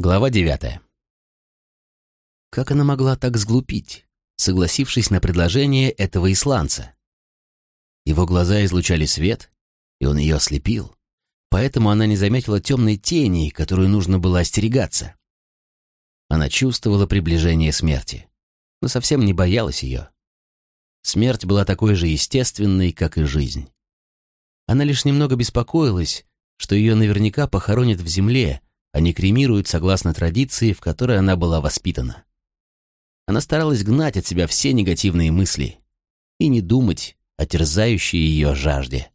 Глава девятая. Как она могла так сглупить, согласившись на предложение этого исландца? Его глаза излучали свет, и он ее ослепил, поэтому она не заметила темной тени, которую нужно было остерегаться. Она чувствовала приближение смерти, но совсем не боялась ее. Смерть была такой же естественной, как и жизнь. Она лишь немного беспокоилась, что ее наверняка похоронят в земле, они кремируют согласно традиции, в которой она была воспитана. Она старалась гнать от себя все негативные мысли и не думать о терзающей ее жажде.